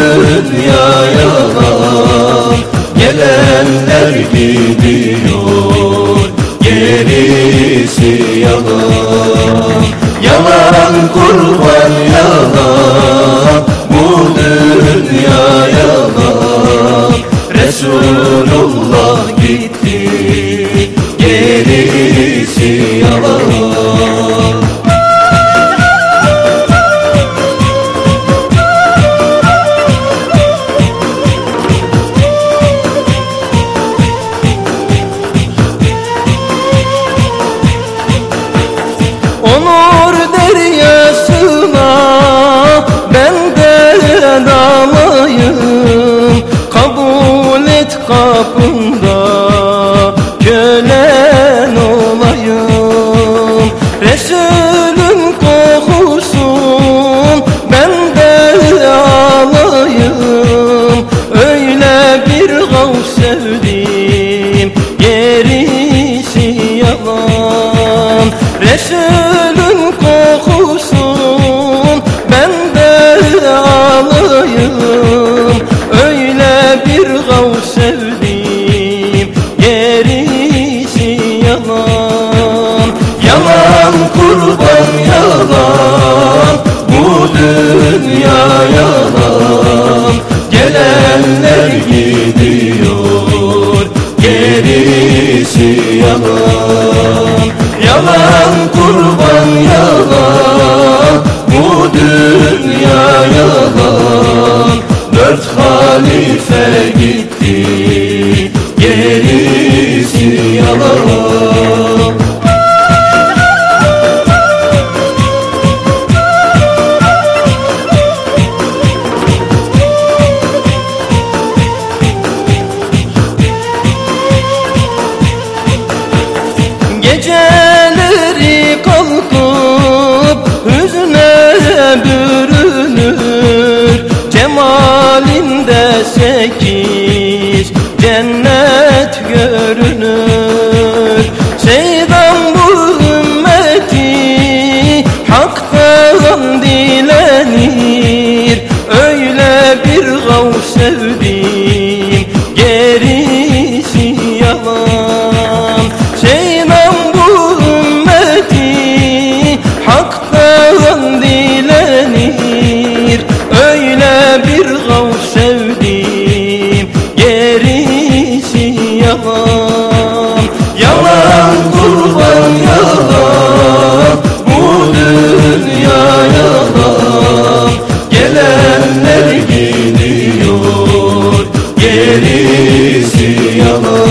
dünya yalan Gelenler gidiyor Resulün kokusun ben de alayım Öyle bir gav sevdim gerisi yalan. Yalan kurban yalan. Bu dünya yalan. Gelenler gibi Yeah. Jannat falou.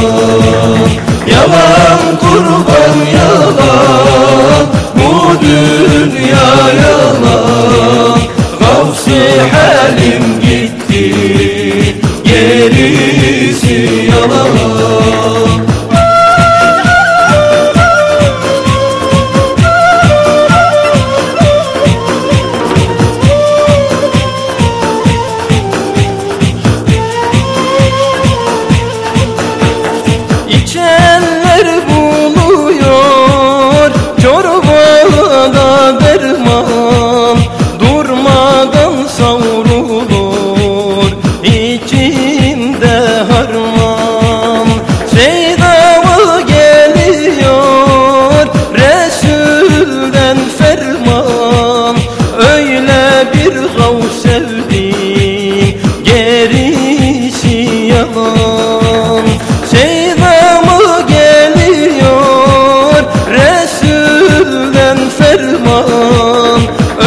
Sevdamı geliyor? Resul'den ferman.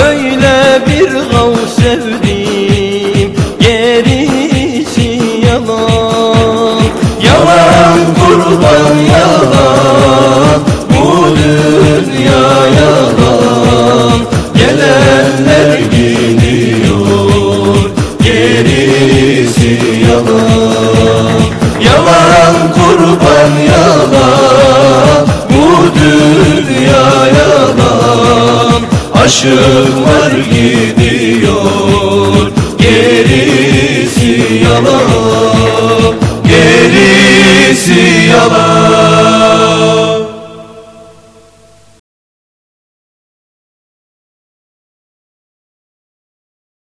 Öyle bir gav sevdi aşıklar gidiyor Gerisi yalan Gerisi yalan.